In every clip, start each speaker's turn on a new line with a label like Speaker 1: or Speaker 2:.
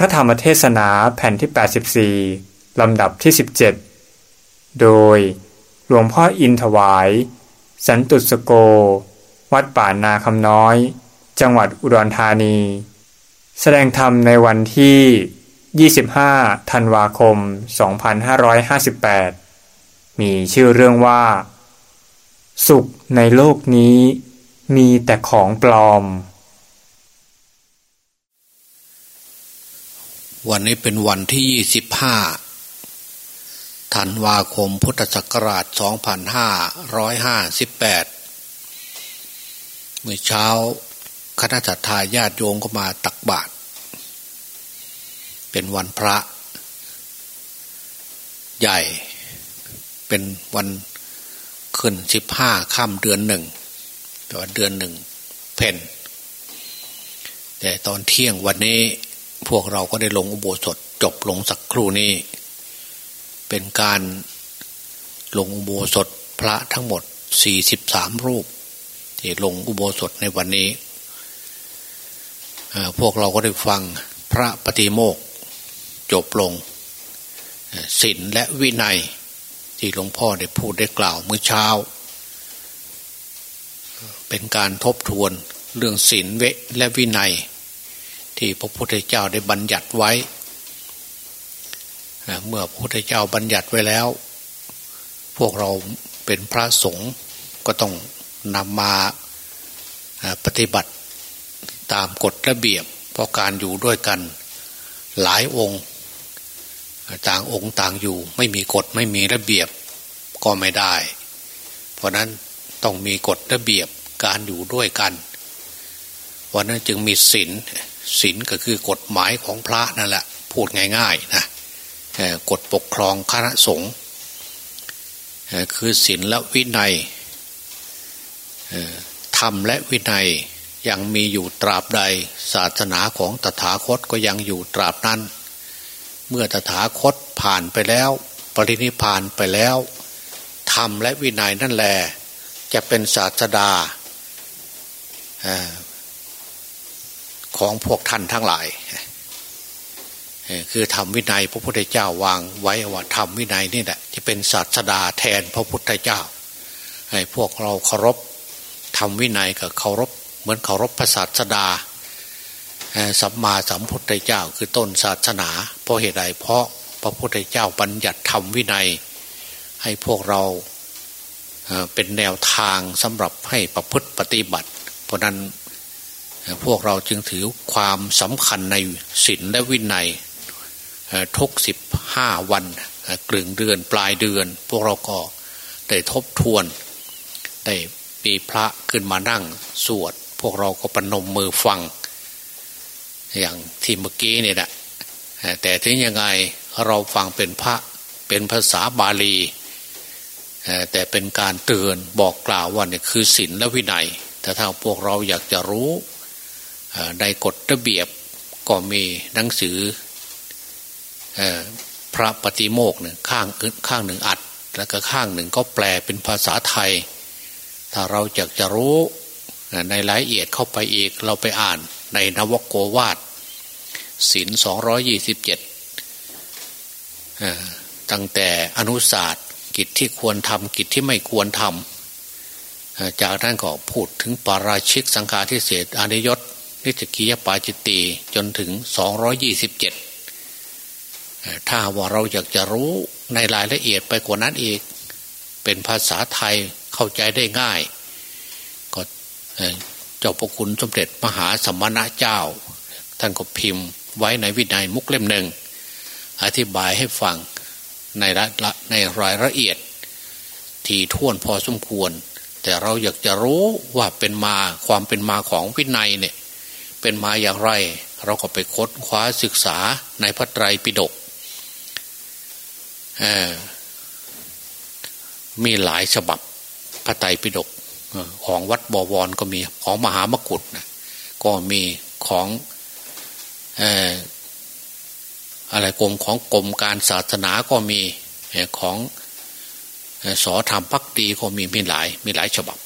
Speaker 1: พระธรรมเทศนาแผ่นที่ 84 ลำดับที่ 17 โดยหลวงพ่ออินถวาย สันตุสโก วัดป่านาคำน้อย จังหวัดอุดรธานี แสดงธรรมในวันที่ 25 ธันวาคม 2558 มีชื่อเรื่องว่า สุขในโลกนี้มีแต่ของปลอม
Speaker 2: วันนี้เป็นวันที่ยี่สิบห้าธันวาคมพุทธศักราชสองพันห้าร้อยห้าสิบแปดเมื่อเช้าคณะทาญาติโยงก็มาตักบาตร เป็นวันพระ ใหญ่ เป็นวันขึ้นสิบห้าค่ำเดือนหนึ่งแต่ว่าเดือนหนึ่งเพนแต่ตอนเที่ยงวันนี้ พวกเราก็ได้ลงอุโบสถจบลงสักครู่นี้ เป็นการลงอุโบสถพระทั้งหมดสี่สิบสามรูป ที่ลงอุโบสถในวันนี้ พวกเราก็ได้ฟังพระปฏิโมกจบลงศีลและวินัยที่หลวงพ่อได้พูดได้กล่าวเมื่อเช้า เป็นการทบทวนเรื่องศีลเวและวินัย ที่พระพุทธเจ้าได้บัญญัติไว้ เมื่อพระพุทธเจ้าบัญญัติไว้แล้ว พวกเราเป็นพระสงฆ์ก็ต้องนำมาปฏิบัติตามกฎระเบียบเพราะการอยู่ด้วยกันหลายองค์ ต่างองค์ต่างอยู่ ไม่มีกฎไม่มีระเบียบก็ไม่ได้ เพราะนั้นต้องมีกฎระเบียบการอยู่ด้วยกัน วันนั้นจึงมีศีลศีลก็คือกฎหมายของพระนั่นแหละ พูดง่ายๆนะกฎปกครองคณะสงฆ์คือศีลและวินัยธรรมและวินัยยังมีอยู่ตราบใด ศาสนาของตถาคตก็ยังอยู่ตราบนั้น เมื่อตถาคตผ่านไปแล้ว ปรินิพานไปแล้วธรรมและวินัยนั่นแหละจะเป็นศาสดา ของพวกท่านทั้งหลาย คือธรรมวินัยพระพุทธเจ้าวางไว้ว่าธรรมวินัยนี่แหละจะเป็นศาสดาแทนพระพุทธเจ้า ให้พวกเราเคารพธรรมวินัยกับเคารพ เหมือนเคารพพระศาสดาสัมมาสัมพุทธเจ้า คือต้นศาสนา เพราะเหตุใดเพราะพระพุทธเจ้าบัญญัติธรรมวินัย ให้พวกเราเป็นแนวทางสำหรับให้ประพฤติปฏิบัติ เพราะนั้น พวกเราจึงถือความสำคัญในศีลและวินัยทุกสิบห้าวันกลึงเดือนปลายเดือน พวกเราก็ได้ทบทวน ได้ปีพระขึ้นมานั่งสวด พวกเราก็ปนมมือฟัง อย่างที่เมื่อกี้เนี่ยแหละแต่ถึงยังไงเราฟังเป็นพระเป็นภาษาบาลีแต่เป็นการเตือนบอกกล่าวว่าเนี่ยคือศีลและวินัยแต่ถ้าพวกเราอยากจะรู้ ในกฎระเบียบก็มีหนังสือพระปฏิโมกหนึ่งข้างข้างหนึ่งอัด แล้วก็ข้างหนึ่งก็แปลเป็นภาษาไทย ถ้าเราอยากจะรู้ในรายละเอียดเข้าไปอีกเราไปอ่านในนวโกวาดศินสองร้อยี่สิบเจ็ดตั้งแต่อนุศาสตร์กิจที่ควรทำกิจที่ไม่ควรทำจากนั้นก็พูดถึงปาราชิกสังฆาทิเศษอนิยต นิจกิยปาจิตตีจนถึงสองยี่สิบเจ็ดถ้าว่าเราอยากจะรู้ในรายละเอียดไปกว่านั้นอีก เป็นภาษาไทยเข้าใจได้ง่าย ก็เจ้าพระคุณสมเด็จมหาสมณะเจ้า ท่านก็พิมพ์ไว้ในวินัยมุกเล่มหนึ่ง อธิบายให้ฟังในในรายละเอียด ที่ท่วนพอสมควร แต่เราอยากจะรู้ว่าเป็นมาความเป็นมาของวินัยเนี่ย เป็นมาอย่างไร เราก็ไปค้นคว้าศึกษาในพระไตรปิฎกมีหลายฉบับพระไตรปิฎกของวัดบวรก็มีของมหามกุฏนะก็มีของอะไรกรมของกรมการศาสนาก็มีของสอธรรมพักดีก็มีมีหลายมีหลายฉบับ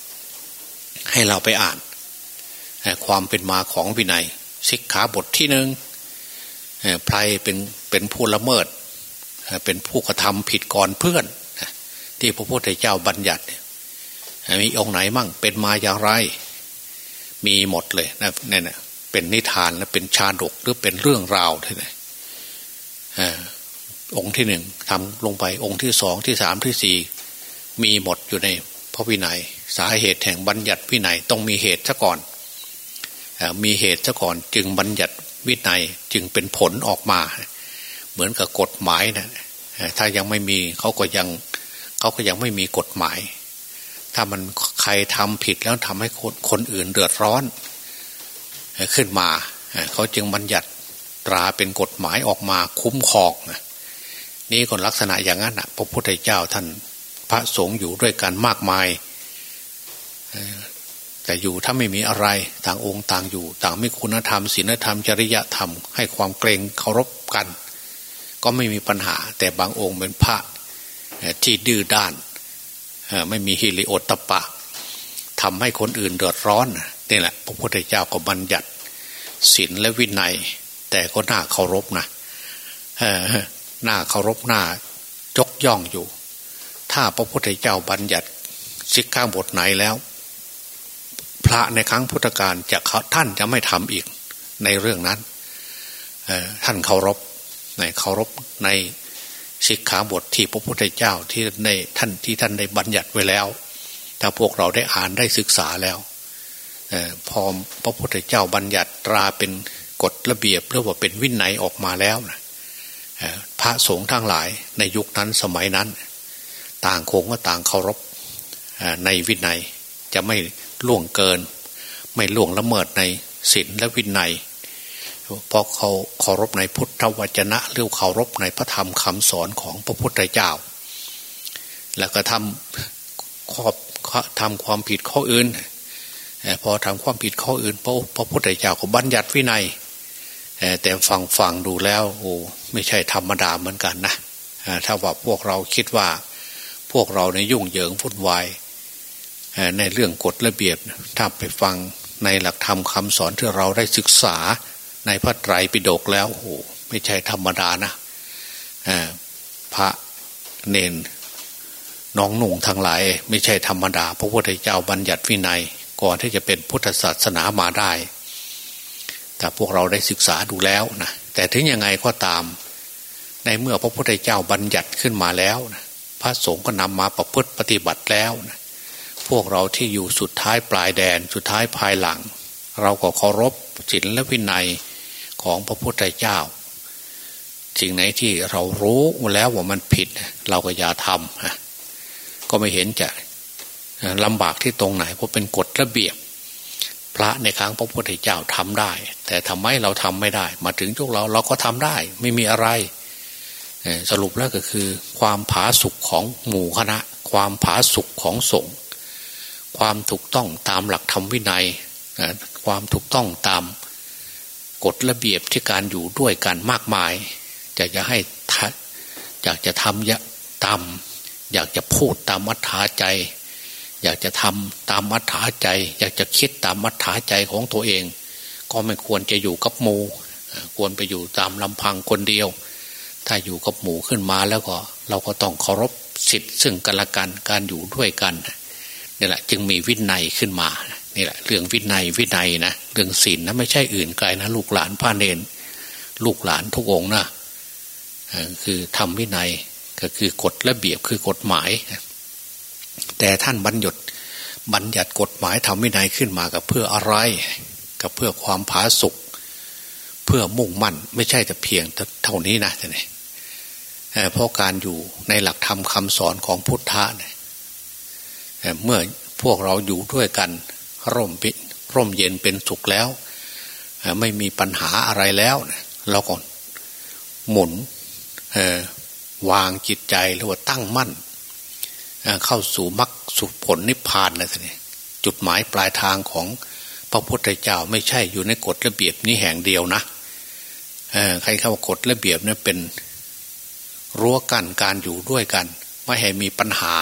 Speaker 2: ให้เราไปอ่าน ความเป็นมาของวินัยสิกขาบทที่หนึ่งใครเป็นเป็นผู้ละเมิด เป็นผู้กระทำผิดก่อนเพื่อน ที่พระพุทธเจ้าบัญญัติมีองค์ไหนมั่งเป็นมาอย่างไร มีหมดเลยนะนี่นะเป็นนิทานและเป็นชาดกหรือเป็นเรื่องราวที่ไหนองค์ที่หนึ่งทำลงไปองค์ที่สองที่สามที่สี่มีหมดอยู่ในพระวินัย สาเหตุแห่งบัญญัติวินัยต้องมีเหตุซะก่อน มีเหตุซะก่อนจึงบัญญัติวินัยจึงเป็นผลออกมา เหมือนกับกฎหมายนะถ้ายังไม่มีเขาก็ยังเขาก็ยังไม่มีกฎหมาย ถ้ามันใครทำผิดแล้วทำให้คนคนอื่นเดือดร้อน ขึ้นมาเขาจึงบัญญัติตราเป็นกฎหมายออกมาคุ้มครองนี่ก็ลักษณะอย่างนั้นพระพุทธเจ้าท่านพระสงฆ์อยู่ด้วยกันมากมาย แต่อยู่ถ้าไม่มีอะไรต่างองค์ต่างอยู่ ต่างไม่คุณธรรมศีลธรรมจริยธรรม ให้ความเกรงเคารพกัน ก็ไม่มีปัญหา แต่บางองค์เป็นพระที่ดื้อด้านไม่มีฮิริโอตปะทำให้คนอื่นเดือดร้อนนี่แหละ พระพุทธเจ้าก็บัญญัติศีลและวินัย แต่ก็น่าเคารพนะหน้าเคารพหน้ายกย่องอยู่ ถ้าพระพุทธเจ้าบัญญัติสิกขาบทไหนแล้ว พระในครั้งพุทธกาลจะท่านจะไม่ทำอีกในเรื่องนั้นท่านเคารพในเคารพในสิกขาบทที่พระพุทธเจ้าที่ในท่านที่ท่านได้บัญญัติไว้แล้ว ถ้าพวกเราได้อ่านได้ศึกษาแล้วพอพระพุทธเจ้าบัญญัติตราเป็นกฎระเบียบหรือว่าเป็นวินัยออกมาแล้วนะพระสงฆ์ทั้งหลายในยุคนั้นสมัยนั้น ต่างคงว่าต่างเคารพในวินัยจะไม่ ล่วงเกิน ไม่ล่วงละเมิดในศีลและวินัยเพราะเขาเคารพในพุทธวจนะหรือเคารพในพระธรรมคำสอนของพระพุทธเจ้า แล้วก็ทำขอบทำความผิดข้ออื่น พอทำความผิดข้ออื่นพระพระพุทธเจ้าก็บัญญัติวินัยแต่ฟังฟังดูแล้วโอ้ไม่ใช่ธรรมดาเหมือนกันนะถ้าว่าพวกเราคิดว่าพวกเราในยุ่งเหยิงวุ่นวาย ในเรื่องกฎระเบียบถ้าไปฟังในหลักธรรมคาสอนที่เราได้ศึกษาในพระไตรปิฎกแล้วโอ้ไม่ใช่ธรรมดานะพระเนนน้องหนุ่งทั้งหลาย ไม่ใช่ธรรมดา พระพุทธเจ้าบัญญัติวินัย ก่อนที่จะเป็นพุทธศาสนามาได้ แต่พวกเราได้ศึกษาดูแล้วนะแต่ถึงยังไงก็ตาม ในเมื่อพระพุทธเจ้าบัญญัติขึ้นมาแล้วนะพระสงฆ์ก็นำมาประพฤติปฏิบัติแล้วนะ วกเราที่อยู่สุดท้ายปลายแดนสุดท้ายภายหลัง เราก็เคารพศีลและวินัยของพระพุทธเจ้าสิ่งไหนที่เรารู้แล้วว่ามันผิด เราก็อย่าทำก็ไม่เห็นจะลำบากที่ตรงไหน เพราะเป็นกฎระเบียบ พระในครั้งพระพุทธเจ้าทำได้ แต่ทำไมเราทำไม่ได้ มาถึงทุกเราเราก็ทำได้ ไม่มีอะไร สรุปแล้วก็คือ ความผาสุกของหมู่คณะ ความผาสุกของสงฆ์ ความถูกต้องตามหลักธรรมวินัย ความถูกต้องตามกฎระเบียบที่การอยู่ด้วยกันมากมายจะจะให้อยากจะทำยะตามอยากจะพูดตามมัธยาใจ อยากจะทำตามมัธยาใจ อยากจะคิดตามมัธยาใจของตัวเอง ก็ไม่ควรจะอยู่กับหมูควรไปอยู่ตามลำพังคนเดียว ถ้าอยู่กับหมูขึ้นมาแล้วก็ เราก็ต้องเคารพสิทธิ์ซึ่งกันและกันการอยู่ด้วยกัน นี่แหละ จึงมีวินัยขึ้นมานี่แหละ เรื่องวินัยวินัยนะเรื่องศีลนะไม่ใช่อื่นไกลนะลูกหลานพระเนนลูกหลานทุกองนะคือทำวินัยก็คือกฎระเบียบคือกฎหมาย แต่ท่านบัญญัติบัญญัติกฎหมายทำวินัยขึ้นมากับเพื่ออะไรกับเพื่อความผาสุกเพื่อมุ่งมั่น ไม่ใช่แต่เพียงเท่านี้นะท่านเพราะการอยู่ในหลักธรรมคาสอนของพุทธะเนี่ย เมื่อพวกเราอยู่ด้วยกัน ร่มร่มเย็นเป็นสุขแล้ว ไม่มีปัญหาอะไรแล้วเราก็หมุนวางจิตใจหรือว่าตั้งมั่น เข้าสู่มรรคสุผลนิพพานนะท่านจุดหมายปลายทางของพระพุทธเจ้าไม่ใช่อยู่ในกฎระเบียบนี้แห่งเดียวนะใครเข้ากฎระเบียบนี่เป็นรั้วกั้นการอยู่ด้วยกัน ไม่ให้มีปัญหา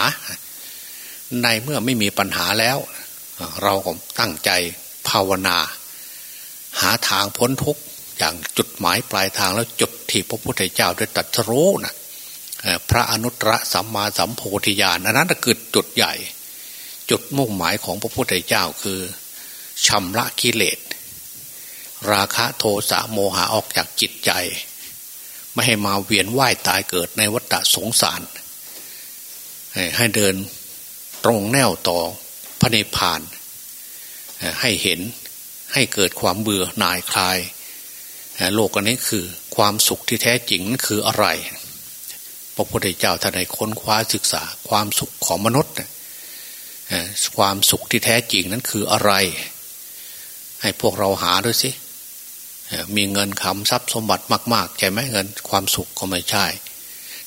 Speaker 2: ในเมื่อไม่มีปัญหาแล้ว เราก็ตั้งใจภาวนา หาทางพ้นทุกข์อย่างจุดหมายปลายทางแล้วจุดที่พระพุทธเจ้าได้ตรัสรู้นะพระอนุตตรสัมมาสัมโพธิญาณอันนั้นคือจุดใหญ่ จุดมุ่งหมายของพระพุทธเจ้าคือชำระกิเลส ราคะโทสะโมหะออกจากจิตใจ ไม่ให้มาเวียนว่ายตายเกิดในวัฏสงสาร ให้เดิน ตรงแนวต่อพระนิพพาน ให้เห็นให้เกิดความเบื่อหน่ายคลาย โลกอันนี้คือความสุขที่แท้จริงนั้นคืออะไร พระพุทธเจ้าท่านได้ค้นคว้าศึกษาความสุขของมนุษย์ความสุขที่แท้จริงนั้นคืออะไร ให้พวกเราหาด้วยสิมีเงินคำทรัพย์สมบัติมาก ๆ ใช่ไหมเงินความสุขก็ไม่ใช่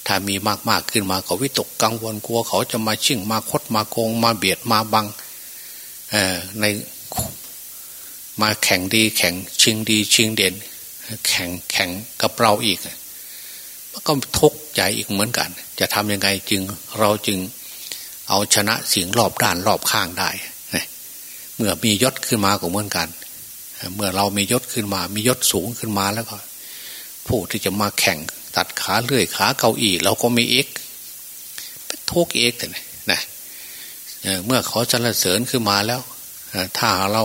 Speaker 2: ถ้ามีมากๆขึ้นมาก็วิตกกังวลกลัว เขาจะมาชิ่งมาคดมาโกง มาเบียดมาบังในมาแข่งดีแข่งชิงดีชิงเด่น แข่งแข่งกับเราอีกมันก็ทุกข์ใจอีกเหมือนกัน จะทำยังไงจึงเราจึงเอาชนะสิ่งรอบด้านรอบข้างได้เมื่อมียศขึ้นมาก็เหมือนกัน เมื่อเรามียศขึ้นมา มียศสูงขึ้นมาแล้วก็ ผู้ที่จะมาแข่ง ตัดขาเลื่อยขาเก้าอี้เราก็มีเอกทุกเอกแต่นะเมื่อเขาสรรเสริญขึ้นมาแล้วถ้าเรา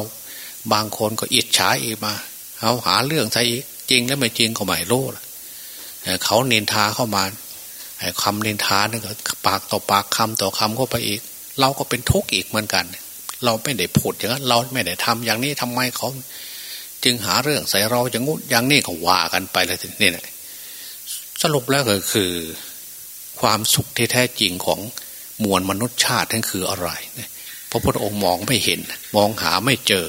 Speaker 2: บางคนก็อิจฉาอีกมาเขาหาเรื่องใส่อีกจริงแล้วไม่จริงก็ไม่รู้เขาเนินทาเข้ามาคำเนินทาเนี่ยปากต่อปากคำต่อคำก็ไปอีก เราก็เป็นทุกข์อีกเหมือนกัน เราไม่ได้พูดอย่างนั้นเราไม่ได้ทำอย่างนี้ทำไมเขา จึงหาเรื่องใส่เราจะงุดอย่างนี้ก็ว่ากันไปเลยทีนี่นะ สรุปแล้วก็คือ ความสุขที่แท้จริงของมวลมนุษยชาตินั่นคืออะไรพระพุทธองค์มองไม่เห็น มองหาไม่เจอ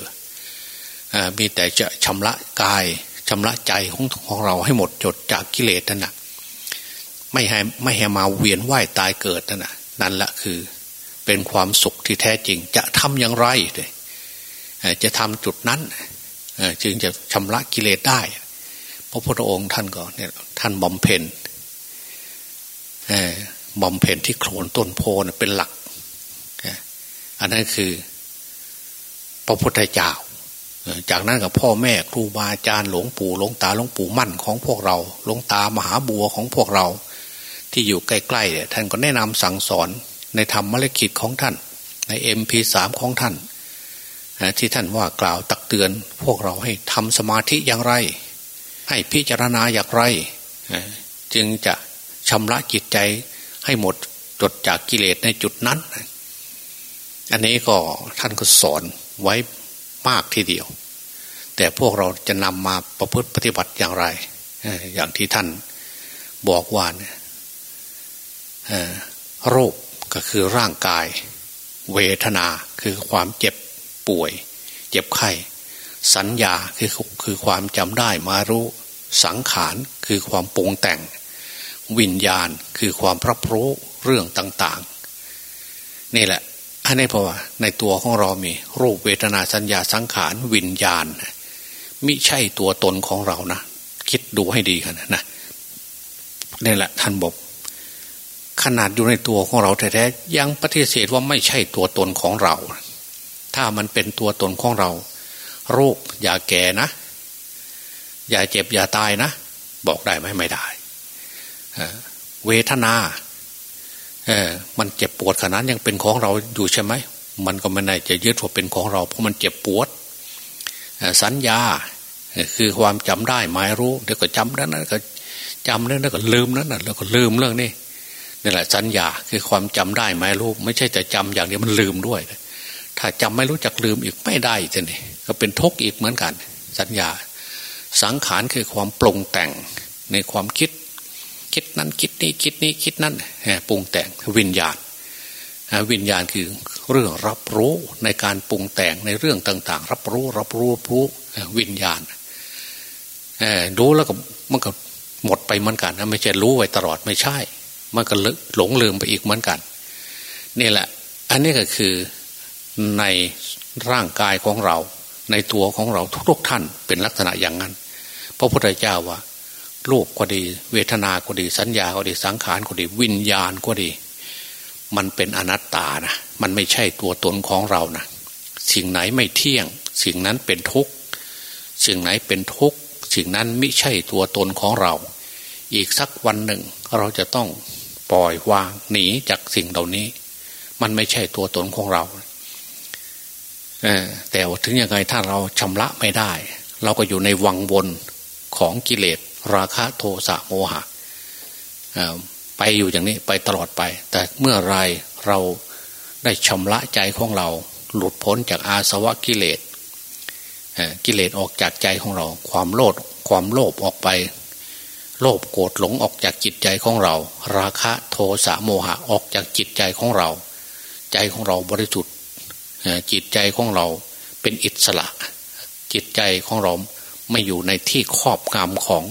Speaker 2: มีแต่จะชำระกายชำระใจของของเราให้หมดจดจากกิเลสนั่นนะไม่ให้ไม่ให้มาเวียนว่ายตายเกิดนั่นนะนั่นแหละคือ เป็นความสุขที่แท้จริง จะทำอย่างไรจะทำจุดนั้นจึงจะชำระกิเลสได้ พระพุทธองค์ท่านก็เนี่ยท่านบำเพ็ญบำเพ็ญที่โคลนต้นโพเป็นหลัก อันนั้นคือ พระพุทธเจ้า จากนั้นกับพ่อแม่ครูบาอาจารย์หลวงปู่หลวงตาหลวงปู่มั่นของพวกเราหลวงตามหาบัวของพวกเรา ที่อยู่ใกล้ๆเนี่ยท่านก็แนะนำสั่งสอนในธรรมมรกิจของท่าน ในเอ็มพีสามของท่าน ที่ท่านว่ากล่าวตักเตือนพวกเราให้ทำสมาธิอย่างไร ให้พิจารณาอย่างไร จึงจะชำระจิตใจให้หมดจดจากกิเลสในจุดนั้น อันนี้ก็ท่านก็สอนไว้มากทีเดียว แต่พวกเราจะนำมาประพฤติปฏิบัติอย่างไร อย่างที่ท่านบอกว่าเนี่ยโรคก็คือร่างกาย เวทนาคือความเจ็บป่วย เจ็บไข้ สัญญาคือคือความจำได้มารู้ สังขารคือความปรุงแต่ง วิญญาณคือความพรับรู้เรื่องต่างๆ นี่แหละอันนี้เพราะว่าในตัวของเรามีรูปเวทนาสัญญาสังขารวิญญาณมิใช่ตัวตนของเรานะคิดดูให้ดีกันนะนี่แหละท่านบอกขนาดอยู่ในตัวของเราแท้ๆยังปฏิเสธว่าไม่ใช่ตัวตนของเรา ถ้ามันเป็นตัวตนของเรา รคอย่าแก่นะ อย่าเจ็บอย่าตายนะ บอกได้ไหมไม่ได้เวทนาเออมันเจ็บปวดขนาดยังเป็นของเราอยู่ใช่ไหมมันก็ไม่ได้จะยึดว่าเป็นของเราเพราะมันเจ็บปวดสัญญาคือความจำได้หมายรู้เดี๋ยวก็จำนั้นก็จำเรื่องนั้นก็ลืมนั้นแล้วก็ลืมเรื่องนี้นี่แหละสัญญาคือความจำได้หมายรู้ ไม่ใช่แต่จำอย่างเดียวมันลืมด้วย ถ้าจำไม่รู้จักลืมอีกไม่ได้จะนี่ ก็เป็นทุกข์อีกเหมือนกัน สัญญา สังขารคือความปรุงแต่งในความคิด คิดนั้นคิดนี้คิดนี้คิดนั้นปรุงแต่งวิญญาณวิญญาณคือเรื่องรับรู้ในการปรุงแต่งในเรื่องต่าง ๆ รับรู้รับรู้รู้วิญญาณรู้แล้วก็มันก็หมดไปเหมือนกันนะไม่ใช่รู้ไว้ตลอดไม่ใช่ มันก็หลงลืมไปอีกเหมือนกันนี่แหละ อันนี้ก็คือในร่างกายของเรา ในตัวของเราทุกๆท่านเป็นลักษณะอย่างนั้น พระพุทธเจ้าว่าโลกก็ดี เวทนาก็ดี สัญญาก็ดีสังขารก็ดี วิญญาณก็ดี มันเป็นอนัตตานะมันไม่ใช่ตัวตนของเรานะสิ่งไหนไม่เที่ยง สิ่งนั้นเป็นทุกข์สิ่งไหนเป็นทุกข์สิ่งนั้นไม่ใช่ตัวตนของเรา อีกสักวันหนึ่ง เราจะต้องปล่อยวางหนีจากสิ่งเหล่านี้ มันไม่ใช่ตัวตนของเรา แต่ถึงยังไงถ้าเราชำระไม่ได้ เราก็อยู่ในวังวนของกิเลส ราคะโทสะโมหะไปอยู่อย่างนี้ไปตลอดไป แต่เมื่อไรเราได้ชำระใจของเรา หลุดพ้นจากอาสวะกิเลสกิเลสออกจากใจของเรา ความโลภความโลภออกไป โลภโกรธหลงออกจากจิตใจของเรา ราคะโทสะโมหะออกจากจิตใจของเรา ใจของเราบริสุทธิ์ จิตใจของเราเป็นอิสระ จิตใจของเราไม่อยู่ในที่ครอบงำของ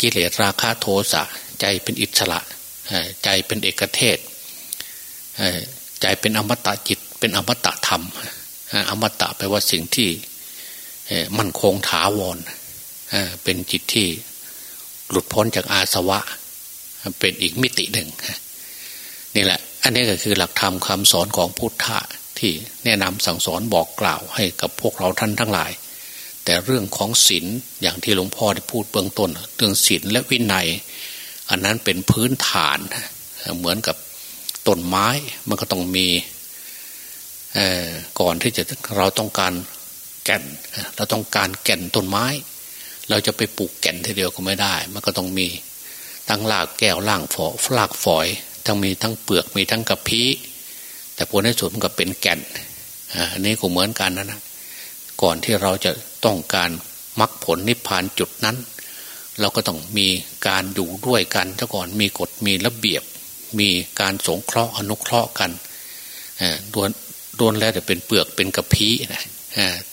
Speaker 2: กิเลสราคะโทสะใจเป็นอิสระใจเป็นเอกเทศใจเป็นอมตะจิต เป็นอมตะธรรม อมตะแปลว่าสิ่งที่มั่นคงถาวรเป็นจิตที่หลุดพ้นจากอาสวะ เป็นอีกมิติหนึ่งนี่แหละ อันนี้ก็คือหลักธรรมคำสอนของพุทธะ ที่แนะนำสั่งสอนบอกกล่าวให้กับพวกเราท่านทั้งหลาย แต่เรื่องของศีลอย่างที่หลวงพ่อได้พูดเบื้องต้น เรื่องศีลและวินัย อันนั้นเป็นพื้นฐานเหมือนกับต้นไม้มันก็ต้องมีก่อนที่จะเราต้องการแก่น เราต้องการแก่นต้นไม้ เราจะไปปลูกแก่นทีเดียวก็ไม่ได้ มันก็ต้องมีทั้งรากแก้วล่างฝอลากฝอย ทั้งมีทั้งเปลือกมีทั้งกระพี้ แต่ผลในสุดมันก็เป็นแก่นอันนี้ก็เหมือนกันนะนะก่อนที่เราจะต้องการมรรคผลนิพพานจุดนั้น เราก็ต้องมีการอยู่ด้วยกันซะก่อนมีกฎมีระเบียบ มีการสงเคราะห์อนุเคราะห์กันดวนดวนแล้วแต่เป็นเปลือกเป็นกระพี้นะ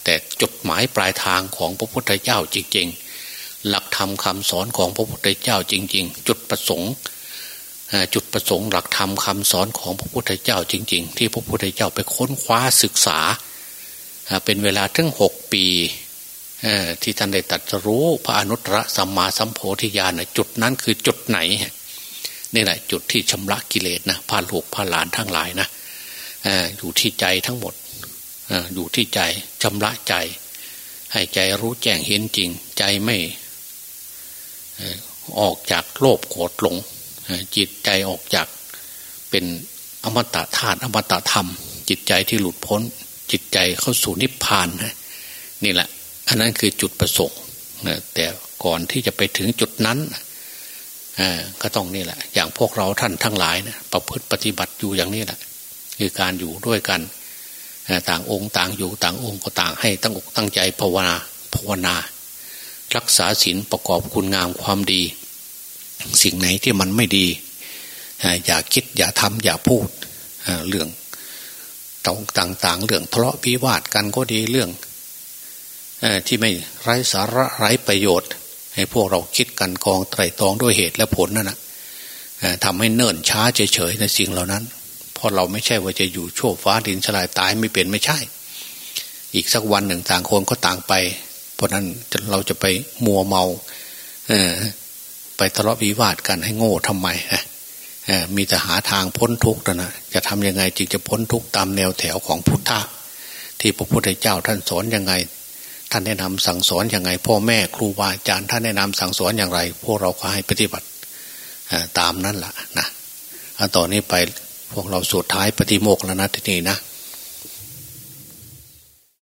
Speaker 2: แต่จุดหมายปลายทางของพระพุทธเจ้าจริง ๆ หลักธรรมคาสอนของพระพุทธเจ้าจริง ๆ จุดประสงค์ จุดประสงค์หลักธรรมคาสอนของพระพุทธเจ้าจริง ๆ ที่พระพุทธเจ้าไปค้นคว้าศึกษา เป็นเวลาถึงหกปีที่ท่านได้ตัดรู้พระอนุตตรสัมมาสัมโพธิญาณจุดนั้นคือจุดไหนนี่แหละจุดที่ชำระกิเลสนะพาลูกพาหลานทั้งหลายนะอยู่ที่ใจทั้งหมดอยู่ที่ใจชำระใจ ให้ใจรู้แจ้งเห็นจริง ใจไม่ออกจากโลภโกรธหลง จิตใจออกจากเป็นอมตะธาตุอมตะธรรม จิตใจที่หลุดพ้น จิตใจเข้าสู่นิพพานนี่แหละ อันนั้นคือจุดประสงค์แต่ก่อนที่จะไปถึงจุดนั้นก็ต้องนี่แหละ อย่างพวกเราท่านทั้งหลายนะประพฤติปฏิบัติอยู่อย่างนี้แหละ คือการอยู่ด้วยกันต่างองค์ต่างอยู่ต่างองค์ก็ต่างให้ตั้งอกตั้งใจภาวนาภาวนา รักษาศีลประกอบคุณงามความดี สิ่งไหนที่มันไม่ดีอย่าคิดอย่าทำอย่าพูดเรื่องต่างๆ เรื่องทะเลาะวิวาทกันก็ดีเรื่องที่ไม่ไร้สาระไร้ประโยชน์ ให้พวกเราคิดกันกองไตรตรองด้วยเหตุและผลนั่นนะทำให้เนิ่นช้าเฉยๆในสิ่งเหล่านั้นเพราะเราไม่ใช่ว่าจะอยู่โชคฟ้าดินสลายตายไม่เป็นไม่ใช่ อีกสักวันหนึ่งต่างคนก็ต่างไป เพราะนั้นเราจะไปมัวเมาเอ ไปทะเลาะวิวาทกันให้โง่ทำไมมีแต่หาทางพ้นทุกข์นะจะทำยังไงจึงจะพ้นทุกข์ตามแนวแถวของพุทธะที่พระพุทธเจ้าท่านสอนยังไง ท่านแนะนำสั่งสอนยังไง พ่อแม่ครูบาอาจารย์ท่านแนะนำสั่งสอนอย่างไร พวกเราก็ให้ปฏิบัติตามนั้นแหละนะต่อนนี้ไปพวกเราสุดท้ายปฏิโมกแล้วนะที่นี่นะ